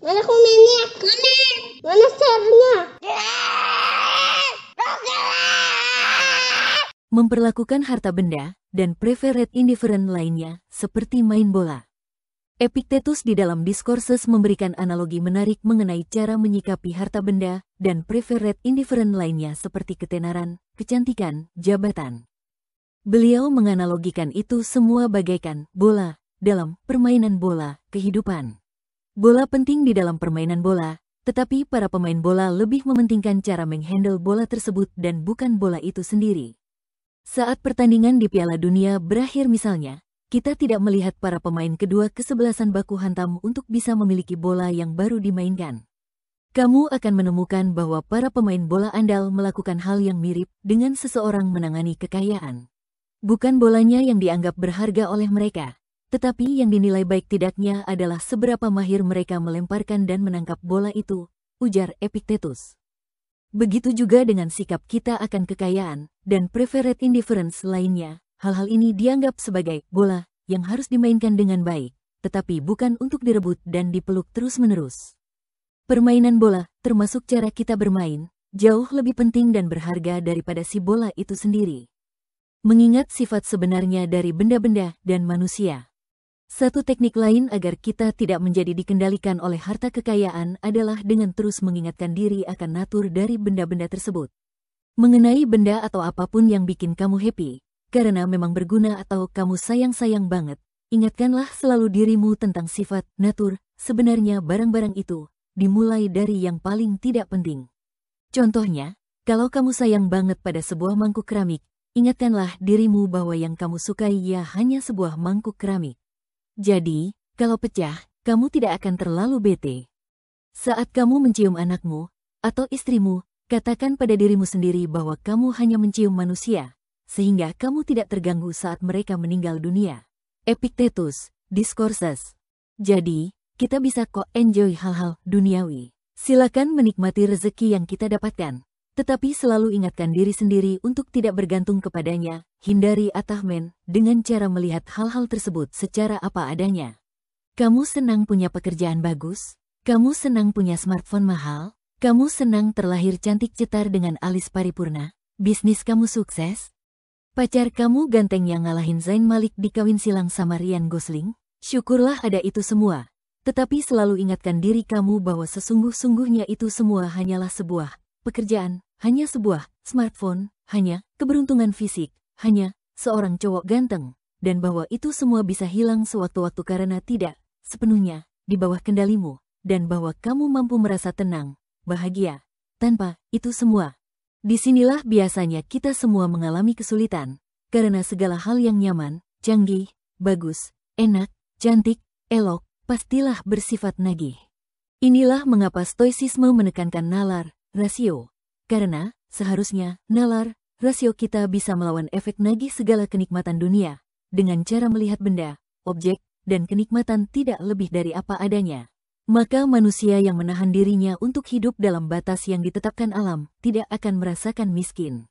Mana komennya? Mana? Mana share-nya? Memperlakukan harta benda dan preferred indifferent lainnya seperti main bola. Epictetus di dalam Discourses memberikan analogi menarik mengenai cara menyikapi harta benda dan preferred indifferent lainnya seperti ketenaran, kecantikan, jabatan. Beliau menganalogikan itu semua bagaikan bola dalam permainan bola kehidupan. Bola penting di dalam permainan bola, tetapi para pemain bola lebih mementingkan cara menghandle bola tersebut dan bukan bola itu sendiri. Saat pertandingan di Piala Dunia berakhir misalnya, kita tidak melihat para pemain kedua kesebelasan baku hantam untuk bisa memiliki bola yang baru dimainkan. Kamu akan menemukan bahwa para pemain bola andal melakukan hal yang mirip dengan seseorang menangani kekayaan. Bukan bolanya yang dianggap berharga oleh mereka, tetapi yang dinilai baik tidaknya adalah seberapa mahir mereka melemparkan dan menangkap bola itu, ujar Epictetus. Begitu juga dengan sikap kita akan kekayaan dan preferred indifference lainnya, Hal-hal ini dianggap sebagai bola yang harus dimainkan dengan baik, tetapi bukan untuk direbut dan dipeluk terus-menerus. Permainan bola, termasuk cara kita bermain, jauh lebih penting dan berharga daripada si bola itu sendiri. Mengingat sifat sebenarnya dari benda-benda dan manusia. Satu teknik lain agar kita tidak menjadi dikendalikan oleh harta kekayaan adalah dengan terus mengingatkan diri akan natur dari benda-benda tersebut. Mengenai benda atau apa pun yang bikin kamu happy, karena memang berguna atau kamu sayang-sayang banget, ingatkanlah selalu dirimu tentang sifat, natur, sebenarnya barang-barang itu, dimulai dari yang paling tidak penting. Contohnya, kalau kamu sayang banget pada sebuah mangkuk keramik, ingatkanlah dirimu bahwa yang kamu sukai ya hanya sebuah mangkuk keramik. Jadi, kalau pecah, kamu tidak akan terlalu bete. Saat kamu mencium anakmu atau istrimu, katakan pada dirimu sendiri bahwa kamu hanya mencium manusia, sehingga kamu tidak terganggu saat mereka meninggal dunia. Epictetus, Discourses. Jadi, kita bisa kok enjoy hal-hal duniawi. Silakan menikmati rezeki yang kita dapatkan. Tetapi selalu ingatkan diri sendiri untuk tidak bergantung kepadanya, hindari atahmen dengan cara melihat hal-hal tersebut secara apa adanya. Kamu senang punya pekerjaan bagus? Kamu senang punya smartphone mahal? Kamu senang terlahir cantik cetar dengan alis paripurna? Bisnis kamu sukses? Pacar kamu ganteng yang ngalahin Zain Malik di kawin silang sama Ryan Gosling? Syukurlah ada itu semua. Tetapi selalu ingatkan diri kamu bahwa sesungguh-sungguhnya itu semua hanyalah sebuah pekerjaan, hanya sebuah smartphone, hanya keberuntungan fisik, hanya seorang cowok ganteng, dan bahwa itu semua bisa hilang sewaktu-waktu karena tidak sepenuhnya di bawah kendalimu, dan bahwa kamu mampu merasa tenang, bahagia, tanpa itu semua. Di sinilah biasanya kita semua mengalami kesulitan, karena segala hal yang nyaman, canggih, bagus, enak, cantik, elok, pastilah bersifat nagih. Inilah mengapa stoicisme menekankan nalar, rasio. Karena, seharusnya, nalar, rasio kita bisa melawan efek nagih segala kenikmatan dunia, dengan cara melihat benda, objek, dan kenikmatan tidak lebih dari apa adanya maka manusia yang menahan dirinya untuk hidup dalam batas yang ditetapkan alam tidak akan merasakan miskin.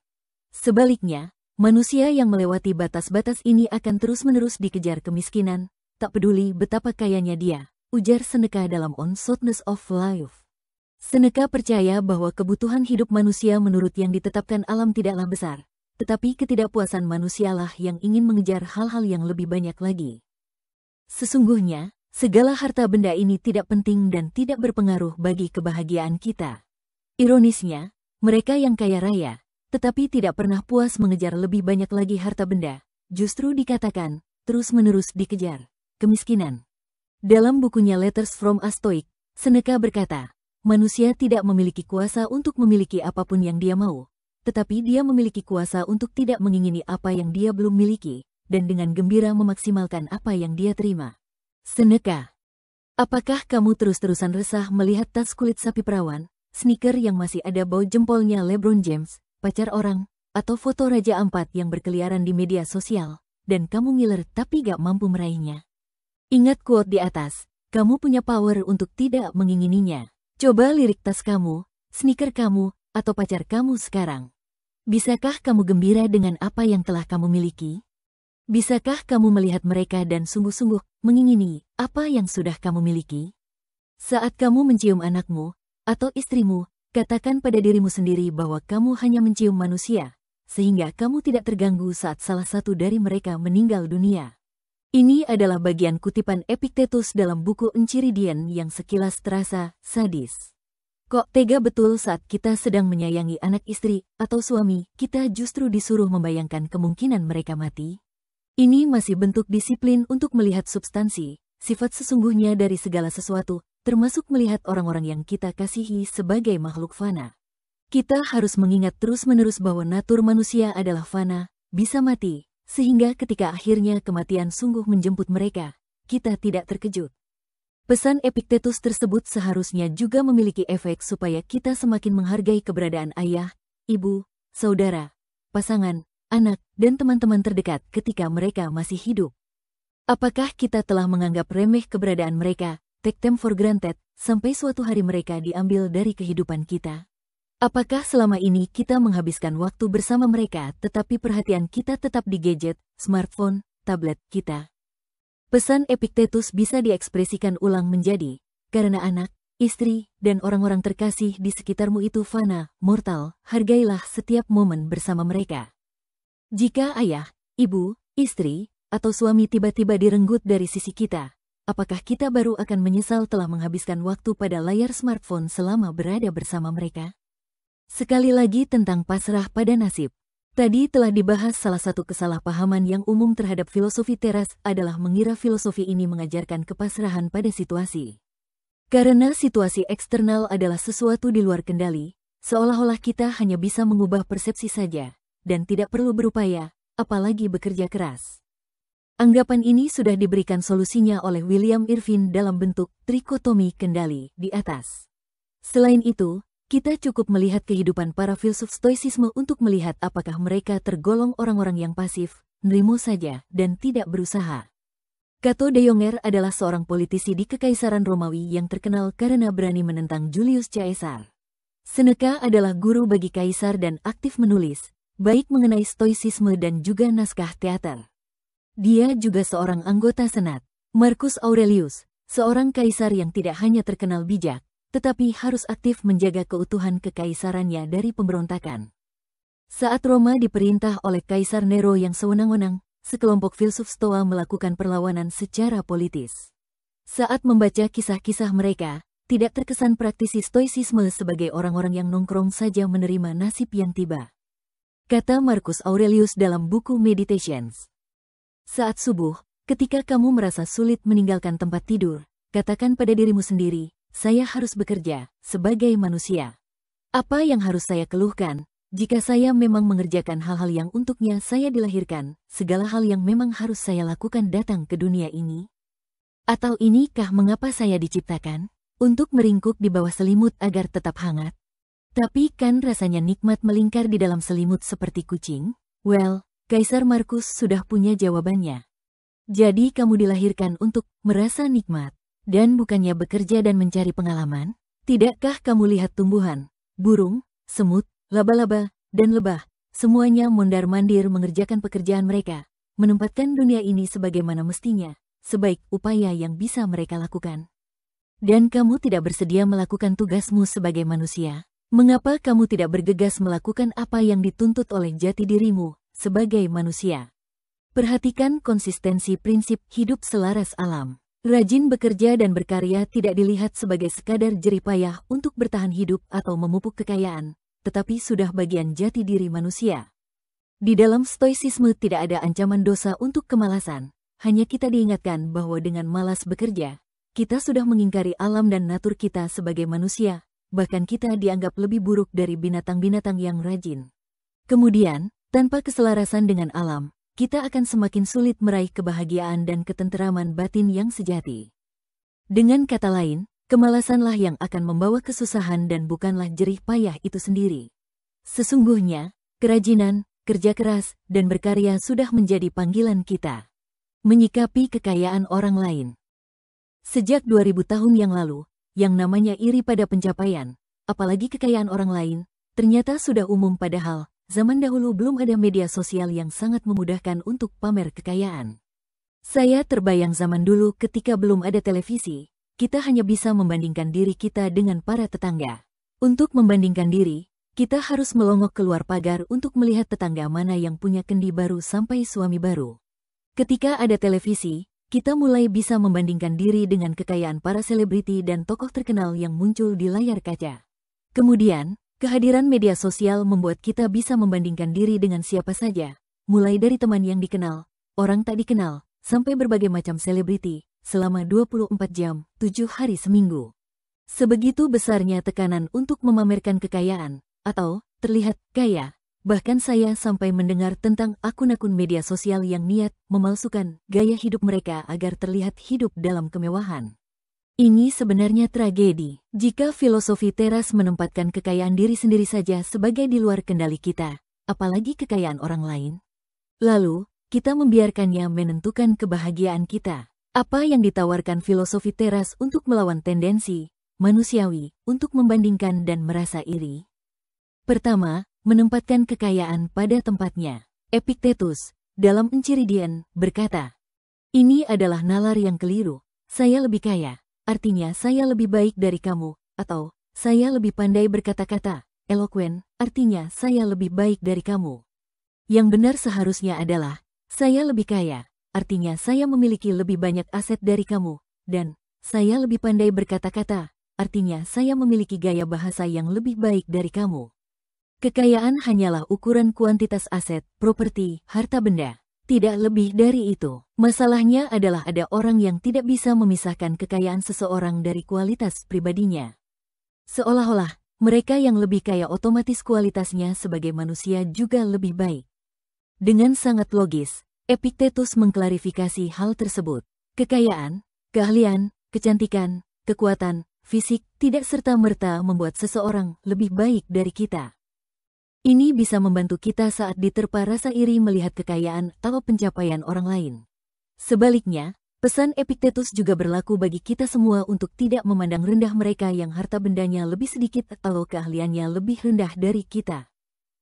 Sebaliknya, manusia yang melewati batas-batas ini akan terus-menerus dikejar kemiskinan, tak peduli betapa kayanya dia, ujar Seneca dalam On Shortness of Life. Seneca percaya bahwa kebutuhan hidup manusia menurut yang ditetapkan alam tidaklah besar, tetapi ketidakpuasan manusialah yang ingin mengejar hal-hal yang lebih banyak lagi. Sesungguhnya, Segala harta benda ini tidak penting dan tidak berpengaruh bagi kebahagiaan kita. Ironisnya, mereka yang kaya raya, tetapi tidak pernah puas mengejar lebih banyak lagi harta benda, justru dikatakan terus-menerus dikejar kemiskinan. Dalam bukunya Letters from a Stoic, Seneca berkata, manusia tidak memiliki kuasa untuk memiliki apa pun yang dia mau, tetapi dia memiliki kuasa untuk tidak mengingini apa yang dia belum miliki, dan dengan gembira memaksimalkan apa yang dia terima. Seneka. Apakah kamu terus-terusan resah melihat tas kulit sapi perawan, sneaker yang masih ada bau jempolnya LeBron James, pacar orang, atau foto Raja Ampat yang berkeliaran di media sosial, dan kamu ngiler tapi gak mampu meraihnya? Ingat quote di atas, kamu punya power untuk tidak mengingininya. Coba lirik tas kamu, sneaker kamu, atau pacar kamu sekarang. Bisakah kamu gembira dengan apa yang telah kamu miliki? Bisakah kamu melihat mereka dan sungguh-sungguh mengingini apa yang sudah kamu miliki? Saat kamu mencium anakmu atau istrimu, katakan pada dirimu sendiri bahwa kamu hanya mencium manusia, sehingga kamu tidak terganggu saat salah satu dari mereka meninggal dunia. Ini adalah bagian kutipan Epictetus dalam buku Enchiridion yang sekilas terasa sadis. Kok tega betul saat kita sedang menyayangi anak istri atau suami, kita justru disuruh membayangkan kemungkinan mereka mati? Ini masih bentuk disiplin untuk melihat substansi, sifat sesungguhnya dari segala sesuatu, termasuk melihat orang-orang yang kita kasihi sebagai makhluk fana. Kita harus mengingat terus-menerus bahwa natur manusia adalah fana, bisa mati, sehingga ketika akhirnya kematian sungguh menjemput mereka, kita tidak terkejut. Pesan Epictetus tersebut seharusnya juga memiliki efek supaya kita semakin menghargai keberadaan ayah, ibu, saudara, pasangan, anak, dan teman-teman terdekat ketika mereka masih hidup. Apakah kita telah menganggap remeh keberadaan mereka, take them for granted, sampai suatu hari mereka diambil dari kehidupan kita? Apakah selama ini kita menghabiskan waktu bersama mereka tetapi perhatian kita tetap di gadget, smartphone, tablet kita? Pesan Epictetus bisa diekspresikan ulang menjadi, karena anak, istri, dan orang-orang terkasih di sekitarmu itu fana, mortal, hargailah setiap momen bersama mereka. Jika ayah, ibu, istri, atau suami tiba-tiba direnggut dari sisi kita, apakah kita baru akan menyesal telah menghabiskan waktu pada layar smartphone selama berada bersama mereka? Sekali lagi tentang pasrah pada nasib. Tadi telah dibahas salah satu kesalahpahaman yang umum terhadap filosofi teras adalah mengira filosofi ini mengajarkan kepasrahan pada situasi. Karena situasi eksternal adalah sesuatu di luar kendali, seolah-olah kita hanya bisa mengubah persepsi saja, dan tidak perlu berupaya, apalagi bekerja keras. Anggapan ini sudah diberikan solusinya oleh William Irvin dalam bentuk trikotomi kendali di atas. Selain itu, kita cukup melihat kehidupan para filsuf stoicisme untuk melihat apakah mereka tergolong orang-orang yang pasif, nerimo saja, dan tidak berusaha. Cato de Jonger adalah seorang politisi di Kekaisaran Romawi yang terkenal karena berani menentang Julius Caesar. Seneca adalah guru bagi kaisar dan aktif menulis, baik mengenai stoicisme dan juga naskah teater. Dia juga seorang anggota senat, Marcus Aurelius, seorang kaisar yang tidak hanya terkenal bijak, tetapi harus aktif menjaga keutuhan kekaisarannya dari pemberontakan. Saat Roma diperintah oleh Kaisar Nero yang sewenang-wenang, sekelompok filsuf Stoa melakukan perlawanan secara politis. Saat membaca kisah-kisah mereka, tidak terkesan praktisi stoicisme sebagai orang-orang yang nongkrong saja menerima nasib yang tiba. Kata Marcus Aurelius dalam buku Meditations. Saat subuh, ketika kamu merasa sulit meninggalkan tempat tidur, katakan pada dirimu sendiri, saya harus bekerja sebagai manusia. Apa yang harus saya keluhkan? Jika saya memang mengerjakan hal-hal yang untuknya saya dilahirkan, segala hal yang memang harus saya lakukan datang ke dunia ini? Atau inikah mengapa saya diciptakan? Untuk meringkuk di bawah selimut agar tetap hangat? Tapi kan rasanya nikmat melingkar di dalam selimut seperti kucing? Well, Kaisar Markus sudah punya jawabannya. Jadi kamu dilahirkan untuk merasa nikmat. Dan bukannya bekerja dan mencari pengalaman? Tidakkah kamu lihat tumbuhan, burung, semut, laba-laba, dan lebah, semuanya mondar-mandir mengerjakan pekerjaan mereka, menempatkan dunia ini sebagaimana mestinya, sebaik upaya yang bisa mereka lakukan. Dan kamu tidak bersedia melakukan tugasmu sebagai manusia. Mengapa kamu tidak bergegas melakukan apa yang dituntut oleh jati dirimu sebagai manusia? Perhatikan konsistensi prinsip hidup selaras alam. Rajin bekerja dan berkarya tidak dilihat sebagai sekadar jeripayah untuk bertahan hidup atau memupuk kekayaan, tetapi sudah bagian jati diri manusia. Di dalam stoicisme tidak ada ancaman dosa untuk kemalasan, hanya kita diingatkan bahwa dengan malas bekerja, kita sudah mengingkari alam dan natur kita sebagai manusia, bahkan kita dianggap lebih buruk dari binatang-binatang yang rajin. Kemudian, tanpa keselarasan dengan alam, kita akan semakin sulit meraih kebahagiaan dan ketenteraman batin yang sejati. Dengan kata lain, kemalasanlah yang akan membawa kesusahan dan bukanlah jerih payah itu sendiri. Sesungguhnya, kerajinan, kerja keras, dan berkarya sudah menjadi panggilan kita. Menyikapi kekayaan orang lain. Sejak 2000 tahun yang lalu, yang namanya iri pada pencapaian, apalagi kekayaan orang lain, ternyata sudah umum padahal zaman dahulu belum ada media sosial yang sangat memudahkan untuk pamer kekayaan. Saya terbayang zaman dulu ketika belum ada televisi, kita hanya bisa membandingkan diri kita dengan para tetangga. Untuk membandingkan diri, kita harus melongok keluar pagar untuk melihat tetangga mana yang punya kendi baru sampai suami baru. Ketika ada televisi, kita mulai bisa membandingkan diri dengan kekayaan para selebriti dan tokoh terkenal yang muncul di layar kaca. Kemudian, kehadiran media sosial membuat kita bisa membandingkan diri dengan siapa saja, mulai dari teman yang dikenal, orang tak dikenal, sampai berbagai macam selebriti, selama 24 jam, 7 hari seminggu. Sebegitu besarnya tekanan untuk memamerkan kekayaan, atau terlihat kaya. Bahkan saya sampai mendengar tentang akun-akun media sosial yang niat memalsukan gaya hidup mereka agar terlihat hidup dalam kemewahan. Ini sebenarnya tragedi. Jika filosofi teras menempatkan kekayaan diri sendiri saja sebagai di luar kendali kita, apalagi kekayaan orang lain. Lalu, kita membiarkannya menentukan kebahagiaan kita. Apa yang ditawarkan filosofi teras untuk melawan tendensi manusiawi untuk membandingkan dan merasa iri. Pertama, menempatkan kekayaan pada tempatnya. Epictetus, dalam Enchiridion, berkata, Ini adalah nalar yang keliru, saya lebih kaya, artinya saya lebih baik dari kamu, atau saya lebih pandai berkata-kata, eloquent, artinya saya lebih baik dari kamu. Yang benar seharusnya adalah, saya lebih kaya, artinya saya memiliki lebih banyak aset dari kamu, dan saya lebih pandai berkata-kata, artinya saya memiliki gaya bahasa yang lebih baik dari kamu. Kekayaan hanyalah ukuran kuantitas aset, properti, harta benda. Tidak lebih dari itu. Masalahnya adalah ada orang yang tidak bisa memisahkan kekayaan seseorang dari kualitas pribadinya. Seolah-olah, mereka yang lebih kaya otomatis kualitasnya sebagai manusia juga lebih baik. Dengan sangat logis, Epictetus mengklarifikasi hal tersebut. Kekayaan, keahlian, kecantikan, kekuatan, fisik tidak serta-merta membuat seseorang lebih baik dari kita. Ini bisa membantu kita saat diterpa rasa iri melihat kekayaan atau pencapaian orang lain. Sebaliknya, pesan Epictetus juga berlaku bagi kita semua untuk tidak memandang rendah mereka yang harta bendanya lebih sedikit atau keahliannya lebih rendah dari kita.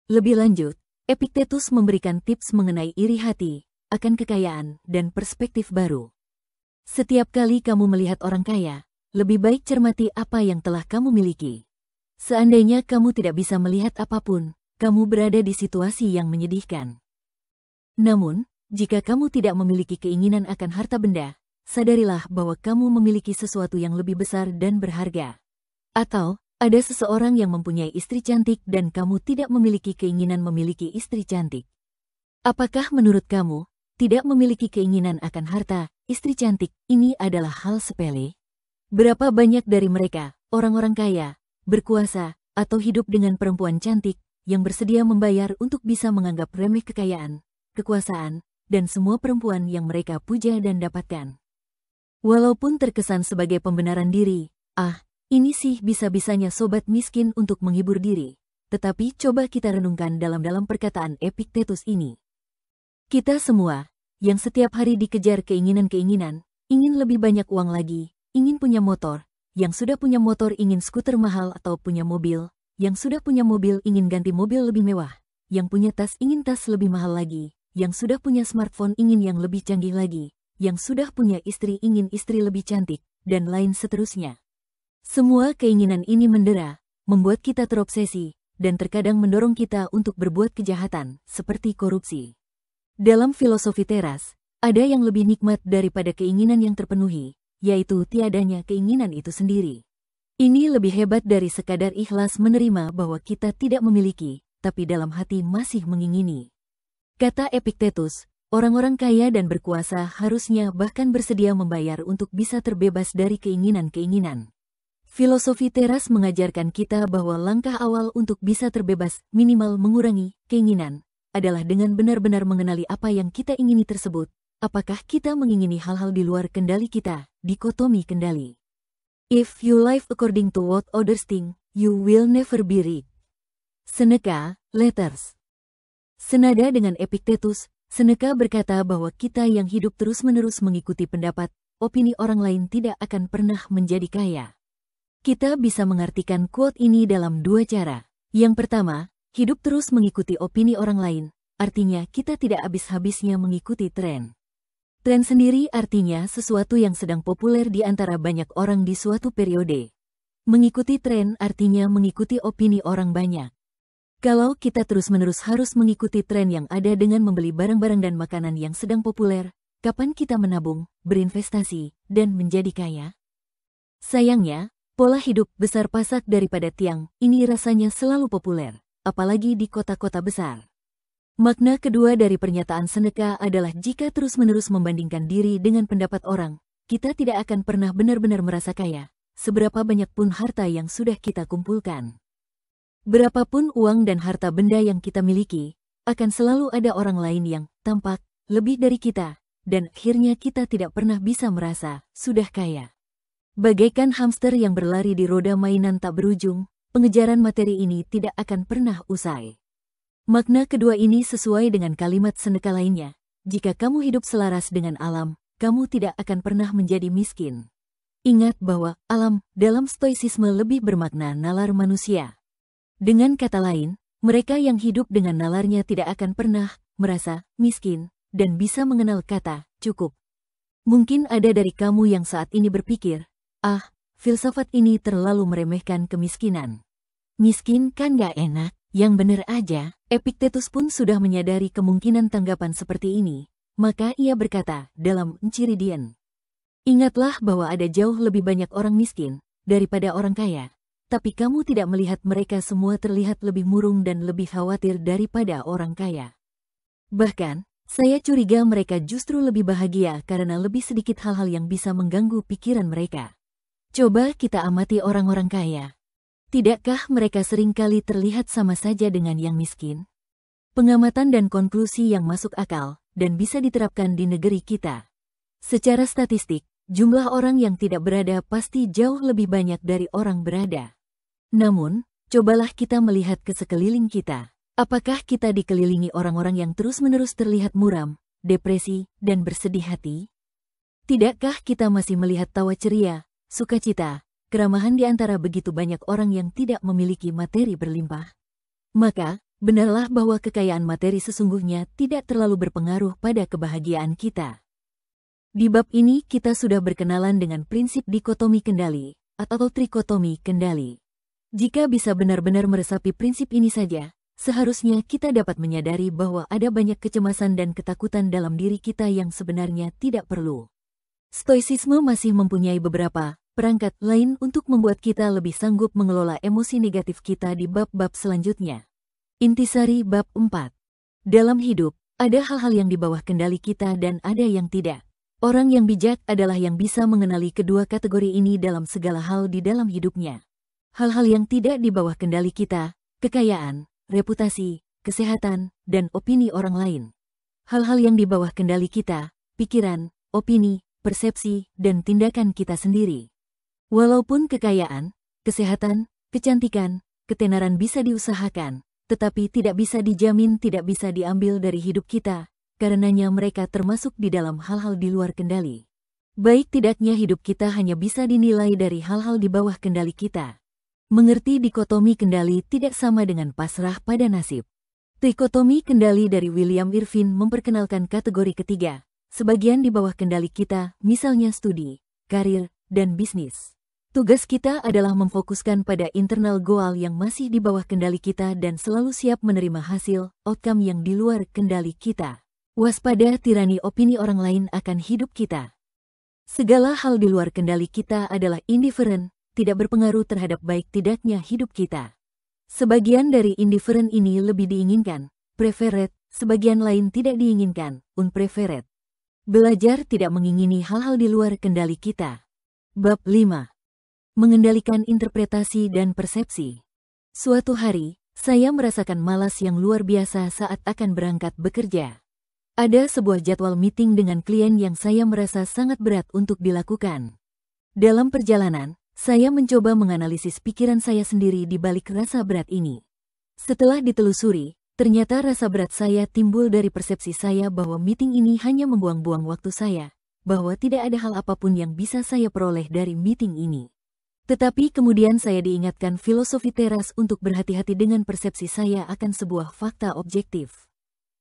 Lebih lanjut, Epictetus memberikan tips mengenai iri hati, akan kekayaan, dan perspektif baru. Setiap kali kamu melihat orang kaya, lebih baik cermati apa yang telah kamu miliki. Seandainya kamu tidak bisa melihat apa pun, kamu berada di situasi yang menyedihkan. Namun, jika kamu tidak memiliki keinginan akan harta benda, sadarilah bahwa kamu memiliki sesuatu yang lebih besar dan berharga. Atau, ada seseorang yang mempunyai istri cantik dan kamu tidak memiliki keinginan memiliki istri cantik. Apakah menurut kamu, tidak memiliki keinginan akan harta, istri cantik, ini adalah hal sepele? Berapa banyak dari mereka, orang-orang kaya, berkuasa, atau hidup dengan perempuan cantik, yang bersedia membayar untuk bisa menganggap remeh kekayaan, kekuasaan, dan semua perempuan yang mereka puja dan dapatkan. Walaupun terkesan sebagai pembenaran diri, ah, ini sih bisa-bisanya sobat miskin untuk menghibur diri. Tetapi coba kita renungkan dalam-dalam perkataan Epictetus ini. Kita semua, yang setiap hari dikejar keinginan-keinginan, ingin lebih banyak uang lagi, ingin punya motor, yang sudah punya motor ingin skuter mahal atau punya mobil, yang sudah punya mobil ingin ganti mobil lebih mewah, yang punya tas ingin tas lebih mahal lagi, yang sudah punya smartphone ingin yang lebih canggih lagi, yang sudah punya istri ingin istri lebih cantik, dan lain seterusnya. Semua keinginan ini mendera, membuat kita terobsesi, dan terkadang mendorong kita untuk berbuat kejahatan, seperti korupsi. Dalam filosofi teras, ada yang lebih nikmat daripada keinginan yang terpenuhi, yaitu tiadanya keinginan itu sendiri. Ini lebih hebat dari sekadar ikhlas menerima bahwa kita tidak memiliki, tapi dalam hati masih mengingini. Kata Epictetus, orang-orang kaya dan berkuasa harusnya bahkan bersedia membayar untuk bisa terbebas dari keinginan-keinginan. Filosofi teras mengajarkan kita bahwa langkah awal untuk bisa terbebas, minimal mengurangi keinginan, adalah dengan benar-benar mengenali apa yang kita ingini tersebut, Apakah kita mengingini hal-hal di luar kendali kita? Dikotomi kendali. If you live according to what others think, you will never be rich. Seneca, Letters. Senada dengan Epictetus, Seneca berkata bahwa kita yang hidup terus-menerus mengikuti pendapat, opini orang lain tidak akan pernah menjadi kaya. Kita bisa mengartikan quote ini dalam dua cara. Yang pertama, hidup terus mengikuti opini orang lain, artinya kita tidak habis-habisnya mengikuti tren. Tren sendiri artinya sesuatu yang sedang populer di antara banyak orang di suatu periode. Mengikuti tren artinya mengikuti opini orang banyak. Kalau kita terus-menerus harus mengikuti tren yang ada dengan membeli barang-barang dan makanan yang sedang populer, kapan kita menabung, berinvestasi, dan menjadi kaya? Sayangnya, pola hidup besar pasak daripada tiang ini rasanya selalu populer, apalagi di kota-kota besar. Makna kedua dari pernyataan Seneca adalah jika terus-menerus membandingkan diri dengan pendapat orang, kita tidak akan pernah benar-benar merasa kaya, seberapa banyak pun harta yang sudah kita kumpulkan. Berapapun uang dan harta benda yang kita miliki, akan selalu ada orang lain yang tampak lebih dari kita, dan akhirnya kita tidak pernah bisa merasa sudah kaya. Bagaikan hamster yang berlari di roda mainan tak berujung, pengejaran materi ini tidak akan pernah usai. Makna kedua ini sesuai dengan kalimat Seneca lainnya. Jika kamu hidup selaras dengan alam, kamu tidak akan pernah menjadi miskin. Ingat bahwa alam dalam stoicisme lebih bermakna nalar manusia. Dengan kata lain, mereka yang hidup dengan nalarnya tidak akan pernah merasa miskin dan bisa mengenal kata cukup. Mungkin ada dari kamu yang saat ini berpikir, ah, filsafat ini terlalu meremehkan kemiskinan. Miskin kan gak enak, yang bener aja, Epictetus pun sudah menyadari kemungkinan tanggapan seperti ini, maka ia berkata dalam Enchiridion. Ingatlah bahwa ada jauh lebih banyak orang miskin daripada orang kaya, tapi kamu tidak melihat mereka semua terlihat lebih murung dan lebih khawatir daripada orang kaya. Bahkan, saya curiga mereka justru lebih bahagia karena lebih sedikit hal-hal yang bisa mengganggu pikiran mereka. Coba kita amati orang-orang kaya. Tidakkah mereka sering kali terlihat sama saja dengan yang miskin? Pengamatan dan konklusi yang masuk akal dan bisa diterapkan di negeri kita. Secara statistik, jumlah orang yang tidak berada pasti jauh lebih banyak dari orang berada. Namun, cobalah kita melihat ke sekeliling kita. Apakah kita dikelilingi orang-orang yang terus-menerus terlihat muram, depresi, dan bersedih hati? Tidakkah kita masih melihat tawa ceria, sukacita, keramahan di antara begitu banyak orang yang tidak memiliki materi berlimpah. Maka, benarlah bahwa kekayaan materi sesungguhnya tidak terlalu berpengaruh pada kebahagiaan kita. Di bab ini kita sudah berkenalan dengan prinsip dikotomi kendali, atau trikotomi kendali. Jika bisa benar-benar meresapi prinsip ini saja, seharusnya kita dapat menyadari bahwa ada banyak kecemasan dan ketakutan dalam diri kita yang sebenarnya tidak perlu. Stoicisme masih mempunyai beberapa perangkat lain untuk membuat kita lebih sanggup mengelola emosi negatif kita di bab-bab selanjutnya. Intisari bab 4. Dalam hidup, ada hal-hal yang di bawah kendali kita dan ada yang tidak. Orang yang bijak adalah yang bisa mengenali kedua kategori ini dalam segala hal di dalam hidupnya. Hal-hal yang tidak di bawah kendali kita, kekayaan, reputasi, kesehatan, dan opini orang lain. Hal-hal yang di bawah kendali kita, pikiran, opini, persepsi, dan tindakan kita sendiri. Walaupun kekayaan, kesehatan, kecantikan, ketenaran bisa diusahakan, tetapi tidak bisa dijamin tidak bisa diambil dari hidup kita, karenanya mereka termasuk di dalam hal-hal di luar kendali. Baik tidaknya hidup kita hanya bisa dinilai dari hal-hal di bawah kendali kita. Mengerti dikotomi kendali tidak sama dengan pasrah pada nasib. Trikotomi kendali dari William Irvin memperkenalkan kategori ketiga, sebagian di bawah kendali kita, misalnya studi, karir, dan bisnis. Tugas kita adalah memfokuskan pada internal goal yang masih di bawah kendali kita dan selalu siap menerima hasil, outcome yang di luar kendali kita. Waspada tirani opini orang lain akan hidup kita. Segala hal di luar kendali kita adalah indifferent, tidak berpengaruh terhadap baik tidaknya hidup kita. Sebagian dari indifferent ini lebih diinginkan, preferred, sebagian lain tidak diinginkan, unpreferred. Belajar tidak mengingini hal-hal di luar kendali kita. Bab 5 mengendalikan interpretasi dan persepsi. Suatu hari, saya merasakan malas yang luar biasa saat akan berangkat bekerja. Ada sebuah jadwal meeting dengan klien yang saya merasa sangat berat untuk dilakukan. Dalam perjalanan, saya mencoba menganalisis pikiran saya sendiri di balik rasa berat ini. Setelah ditelusuri, ternyata rasa berat saya timbul dari persepsi saya bahwa meeting ini hanya membuang-buang waktu saya, bahwa tidak ada hal apa pun yang bisa saya peroleh dari meeting ini. Tetapi kemudian saya diingatkan filosofi teras untuk berhati-hati dengan persepsi saya akan sebuah fakta objektif.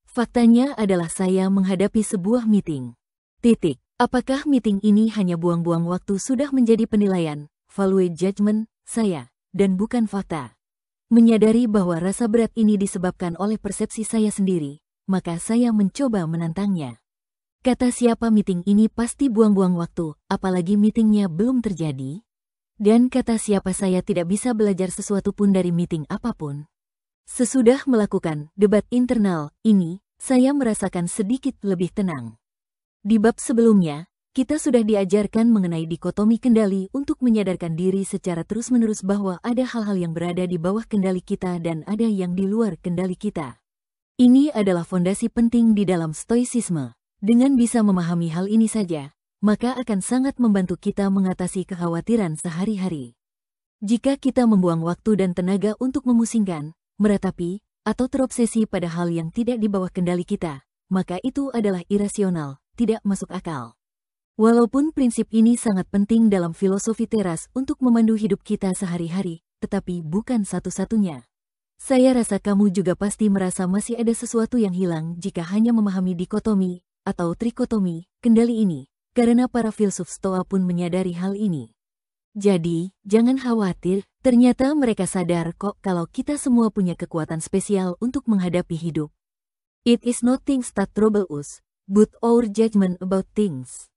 Faktanya adalah saya menghadapi sebuah meeting. Titik. Apakah meeting ini hanya buang-buang waktu sudah menjadi penilaian, value judgment, saya, dan bukan fakta. Menyadari bahwa rasa berat ini disebabkan oleh persepsi saya sendiri, maka saya mencoba menantangnya. Kata siapa meeting ini pasti buang-buang waktu, apalagi meetingnya belum terjadi? Dan kata siapa saya tidak bisa belajar sesuatu pun dari meeting apa pun. Sesudah melakukan debat internal ini, saya merasakan sedikit lebih tenang. Di bab sebelumnya, kita sudah diajarkan mengenai dikotomi kendali untuk menyadarkan diri secara terus-menerus bahwa ada hal-hal yang berada di bawah kendali kita dan ada yang di luar kendali kita. Ini adalah fondasi penting di dalam stoicisme. Dengan bisa memahami hal ini saja, maka akan sangat membantu kita mengatasi kekhawatiran sehari-hari. Jika kita membuang waktu dan tenaga untuk memusingkan, meratapi, atau terobsesi pada hal yang tidak di bawah kendali kita, maka itu adalah irasional, tidak masuk akal. Walaupun prinsip ini sangat penting dalam filosofi teras untuk memandu hidup kita sehari-hari, tetapi bukan satu-satunya. Saya rasa kamu juga pasti merasa masih ada sesuatu yang hilang jika hanya memahami dikotomi atau trikotomi kendali ini, karena para filsuf Stoa pun menyadari hal ini. Jadi, jangan khawatir, ternyata mereka sadar kok kalau kita semua punya kekuatan spesial untuk menghadapi hidup. It is not things that trouble us, but our judgment about things.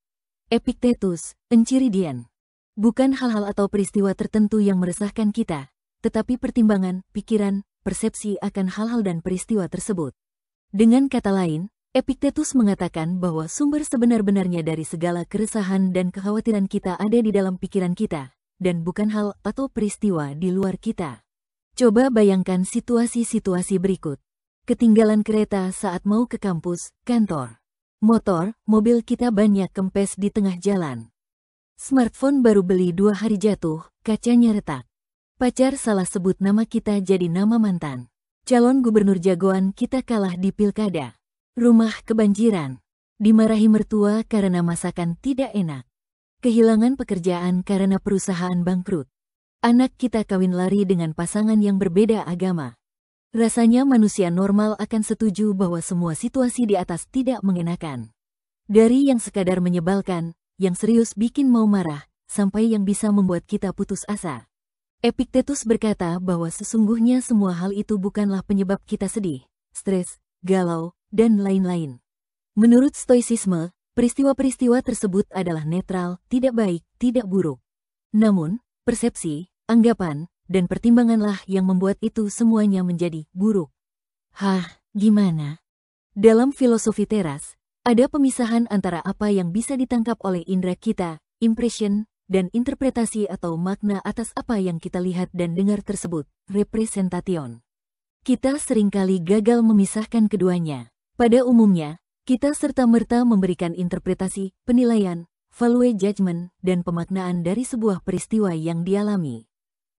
Epictetus, Enchiridion. Bukan hal-hal atau peristiwa tertentu yang meresahkan kita, tetapi pertimbangan, pikiran, persepsi akan hal-hal dan peristiwa tersebut. Dengan kata lain, Epictetus mengatakan bahwa sumber sebenar-benarnya dari segala keresahan dan kekhawatiran kita ada di dalam pikiran kita, dan bukan hal atau peristiwa di luar kita. Coba bayangkan situasi-situasi berikut. Ketinggalan kereta saat mau ke kampus, kantor. Motor, mobil kita banyak kempes di tengah jalan. Smartphone baru beli dua hari jatuh, kacanya retak. Pacar salah sebut nama kita jadi nama mantan. Calon gubernur jagoan kita kalah di pilkada. Rumah kebanjiran. Dimarahi mertua karena masakan tidak enak. Kehilangan pekerjaan karena perusahaan bangkrut. Anak kita kawin lari dengan pasangan yang berbeda agama. Rasanya manusia normal akan setuju bahwa semua situasi di atas tidak mengenakan. Dari yang sekadar menyebalkan, yang serius bikin mau marah, sampai yang bisa membuat kita putus asa. Epictetus berkata bahwa sesungguhnya semua hal itu bukanlah penyebab kita sedih, stres, galau, dan lain-lain. Menurut stoicisme, peristiwa-peristiwa tersebut adalah netral, tidak baik, tidak buruk. Namun, persepsi, anggapan, dan pertimbanganlah yang membuat itu semuanya menjadi buruk. Hah, gimana? Dalam filosofi teras, ada pemisahan antara apa yang bisa ditangkap oleh indera kita, impression, dan interpretasi atau makna atas apa yang kita lihat dan dengar tersebut, representation. Kita sering kali gagal memisahkan keduanya. Pada umumnya, kita serta-merta memberikan interpretasi, penilaian, value judgment, dan pemaknaan dari sebuah peristiwa yang dialami.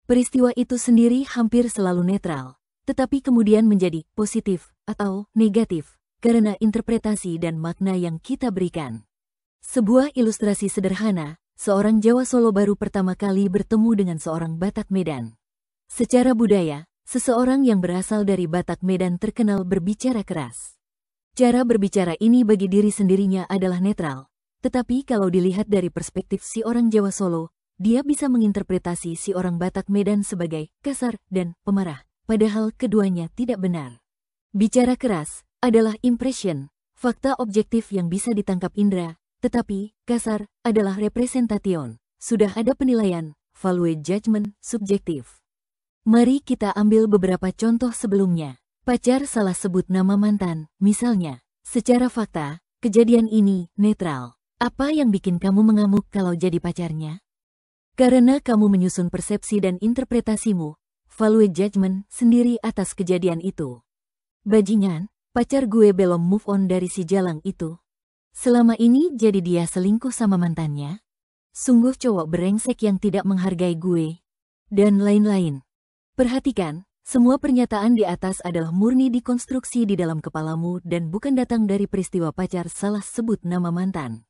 Peristiwa itu sendiri hampir selalu netral, tetapi kemudian menjadi positif atau negatif karena interpretasi dan makna yang kita berikan. Sebuah ilustrasi sederhana, seorang Jawa Solo baru pertama kali bertemu dengan seorang Batak Medan. Secara budaya, seseorang yang berasal dari Batak Medan terkenal berbicara keras. Cara berbicara ini bagi diri sendirinya adalah netral, tetapi kalau dilihat dari perspektif si orang Jawa Solo, dia bisa menginterpretasi si orang Batak Medan sebagai kasar dan pemarah, padahal keduanya tidak benar. Bicara keras adalah impression, fakta objektif yang bisa ditangkap indera, tetapi kasar adalah representation, sudah ada penilaian, value judgment, subjektif. Mari kita ambil beberapa contoh sebelumnya. Pacar salah sebut nama mantan, misalnya. Secara fakta, kejadian ini netral. Apa yang bikin kamu mengamuk kalau jadi pacarnya? Karena kamu menyusun persepsi dan interpretasimu, value judgment sendiri atas kejadian itu. Bajingan, pacar gue belum move on dari si jalang itu. Selama ini jadi dia selingkuh sama mantannya. Sungguh cowok berengsek yang tidak menghargai gue. Dan lain-lain. Perhatikan, semua pernyataan di atas adalah murni dikonstruksi di dalam kepalamu dan bukan datang dari peristiwa pacar salah sebut nama mantan.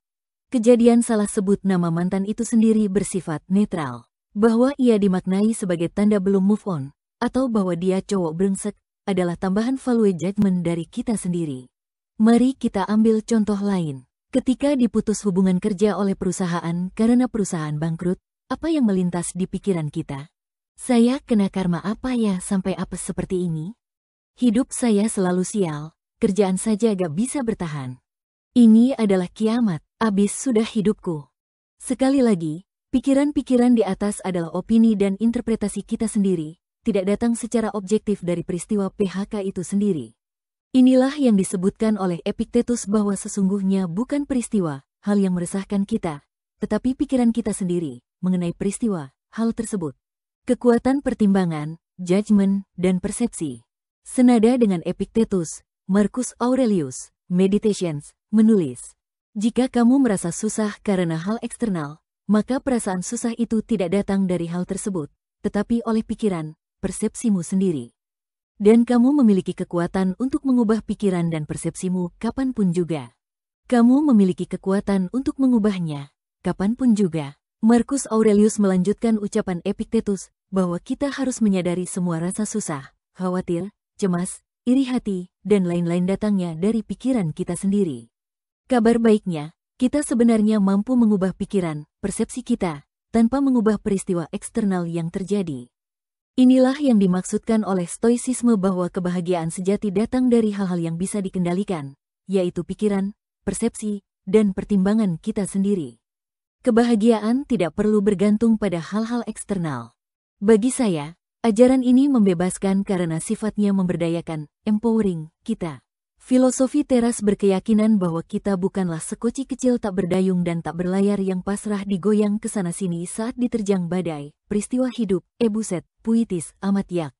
Kejadian salah sebut nama mantan itu sendiri bersifat netral. Bahwa ia dimaknai sebagai tanda belum move on, atau bahwa dia cowok brengsek, adalah tambahan value judgment dari kita sendiri. Mari kita ambil contoh lain. Ketika diputus hubungan kerja oleh perusahaan karena perusahaan bangkrut, apa yang melintas di pikiran kita? Saya kena karma apa ya sampai apes seperti ini? Hidup saya selalu sial, kerjaan saja gak bisa bertahan. Ini adalah kiamat, abis sudah hidupku. Sekali lagi, pikiran-pikiran di atas adalah opini dan interpretasi kita sendiri, tidak datang secara objektif dari peristiwa PHK itu sendiri. Inilah yang disebutkan oleh Epictetus bahwa sesungguhnya bukan peristiwa, hal yang meresahkan kita, tetapi pikiran kita sendiri mengenai peristiwa, hal tersebut. Kekuatan pertimbangan, judgment, dan persepsi. Senada dengan Epictetus, Marcus Aurelius, Meditations, menulis, Jika kamu merasa susah karena hal eksternal, maka perasaan susah itu tidak datang dari hal tersebut, tetapi oleh pikiran, persepsimu sendiri dan kamu memiliki kekuatan untuk mengubah pikiran dan persepsimu kapan pun juga. Kamu memiliki kekuatan untuk mengubahnya, kapan pun juga. Marcus Aurelius melanjutkan ucapan Epictetus bahwa kita harus menyadari semua rasa susah, khawatir, cemas, iri hati, dan lain-lain datangnya dari pikiran kita sendiri. Kabar baiknya, kita sebenarnya mampu mengubah pikiran, persepsi kita, tanpa mengubah peristiwa eksternal yang terjadi. Inilah yang dimaksudkan oleh stoicisme bahwa kebahagiaan sejati datang dari hal-hal yang bisa dikendalikan, yaitu pikiran, persepsi, dan pertimbangan kita sendiri. Kebahagiaan tidak perlu bergantung pada hal-hal eksternal. Bagi saya, ajaran ini membebaskan karena sifatnya memberdayakan, empowering, kita. Filosofi teras berkeyakinan bahwa kita bukanlah sekoci kecil tak berdayung dan tak berlayar yang pasrah digoyang ke sana-sini saat diterjang badai, peristiwa hidup, ebuset, puitis, amat yak.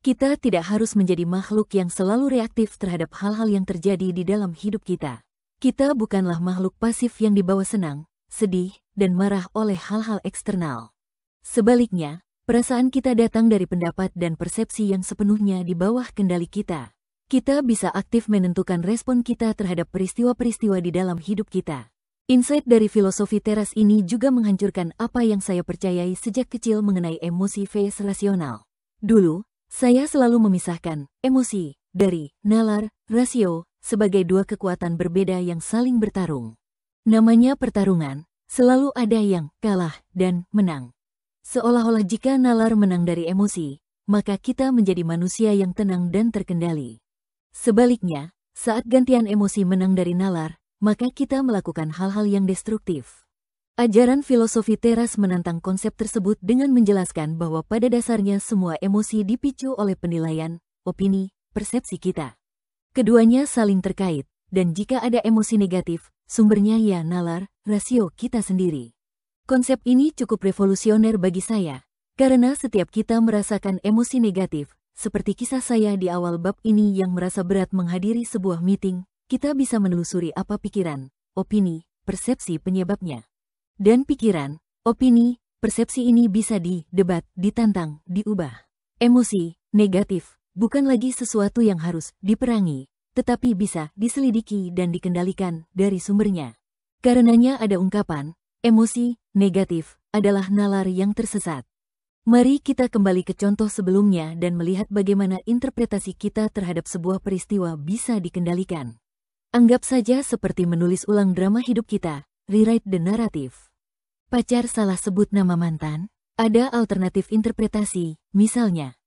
Kita tidak harus menjadi makhluk yang selalu reaktif terhadap hal-hal yang terjadi di dalam hidup kita. Kita bukanlah makhluk pasif yang dibawa senang, sedih, dan marah oleh hal-hal eksternal. Sebaliknya, perasaan kita datang dari pendapat dan persepsi yang sepenuhnya di bawah kendali kita. Kita bisa aktif menentukan respon kita terhadap peristiwa-peristiwa di dalam hidup kita. Insight dari filosofi teras ini juga menghancurkan apa yang saya percayai sejak kecil mengenai emosi vs rasional. Dulu, saya selalu memisahkan emosi dari nalar, rasio, sebagai dua kekuatan berbeda yang saling bertarung. Namanya pertarungan, selalu ada yang kalah dan menang. Seolah-olah jika nalar menang dari emosi, maka kita menjadi manusia yang tenang dan terkendali. Sebaliknya, saat gantian emosi menang dari nalar, maka kita melakukan hal-hal yang destruktif. Ajaran filosofi teras menantang konsep tersebut dengan menjelaskan bahwa pada dasarnya semua emosi dipicu oleh penilaian, opini, persepsi kita. Keduanya saling terkait, dan jika ada emosi negatif, sumbernya ya nalar, rasio kita sendiri. Konsep ini cukup revolusioner bagi saya, karena setiap kita merasakan emosi negatif, seperti kisah saya di awal bab ini yang merasa berat menghadiri sebuah meeting, kita bisa menelusuri apa pikiran, opini, persepsi penyebabnya. Dan pikiran, opini, persepsi ini bisa didebat, ditantang, diubah. Emosi, negatif, bukan lagi sesuatu yang harus diperangi, tetapi bisa diselidiki dan dikendalikan dari sumbernya. Karenanya ada ungkapan, emosi, negatif, adalah nalar yang tersesat. Mari kita kembali ke contoh sebelumnya dan melihat bagaimana interpretasi kita terhadap sebuah peristiwa bisa dikendalikan. Anggap saja seperti menulis ulang drama hidup kita, rewrite the narrative. Pacar salah sebut nama mantan, ada alternatif interpretasi, misalnya.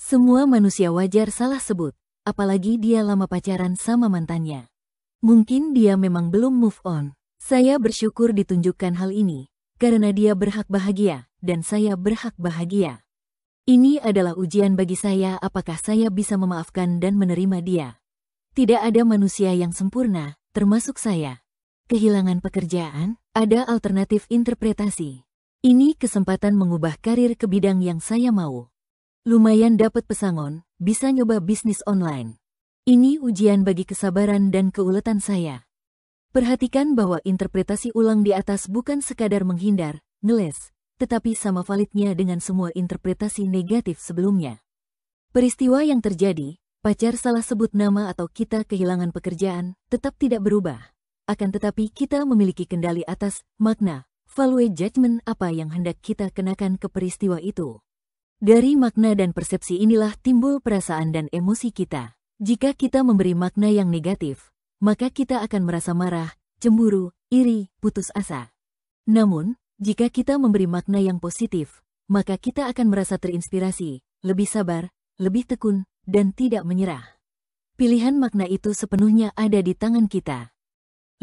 Semua manusia wajar salah sebut, apalagi dia lama pacaran sama mantannya. Mungkin dia memang belum move on. Saya bersyukur ditunjukkan hal ini, karena dia berhak bahagia, dan saya berhak bahagia. Ini adalah ujian bagi saya apakah saya bisa memaafkan dan menerima dia. Tidak ada manusia yang sempurna, termasuk saya. Kehilangan pekerjaan, ada alternatif interpretasi. Ini kesempatan mengubah karir ke bidang yang saya mau. Lumayan dapat pesangon, bisa nyoba bisnis online. Ini ujian bagi kesabaran dan keuletan saya. Perhatikan bahwa interpretasi ulang di atas bukan sekadar menghindar, ngeles, tetapi sama validnya dengan semua interpretasi negatif sebelumnya. Peristiwa yang terjadi, pacar salah sebut nama atau kita kehilangan pekerjaan, tetap tidak berubah. Akan tetapi kita memiliki kendali atas makna, value judgment apa yang hendak kita kenakan ke peristiwa itu. Dari makna dan persepsi inilah timbul perasaan dan emosi kita. Jika kita memberi makna yang negatif, maka kita akan merasa marah, cemburu, iri, putus asa. Namun, jika kita memberi makna yang positif, maka kita akan merasa terinspirasi, lebih sabar, lebih tekun, dan tidak menyerah. Pilihan makna itu sepenuhnya ada di tangan kita.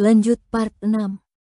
Lanjut part 6.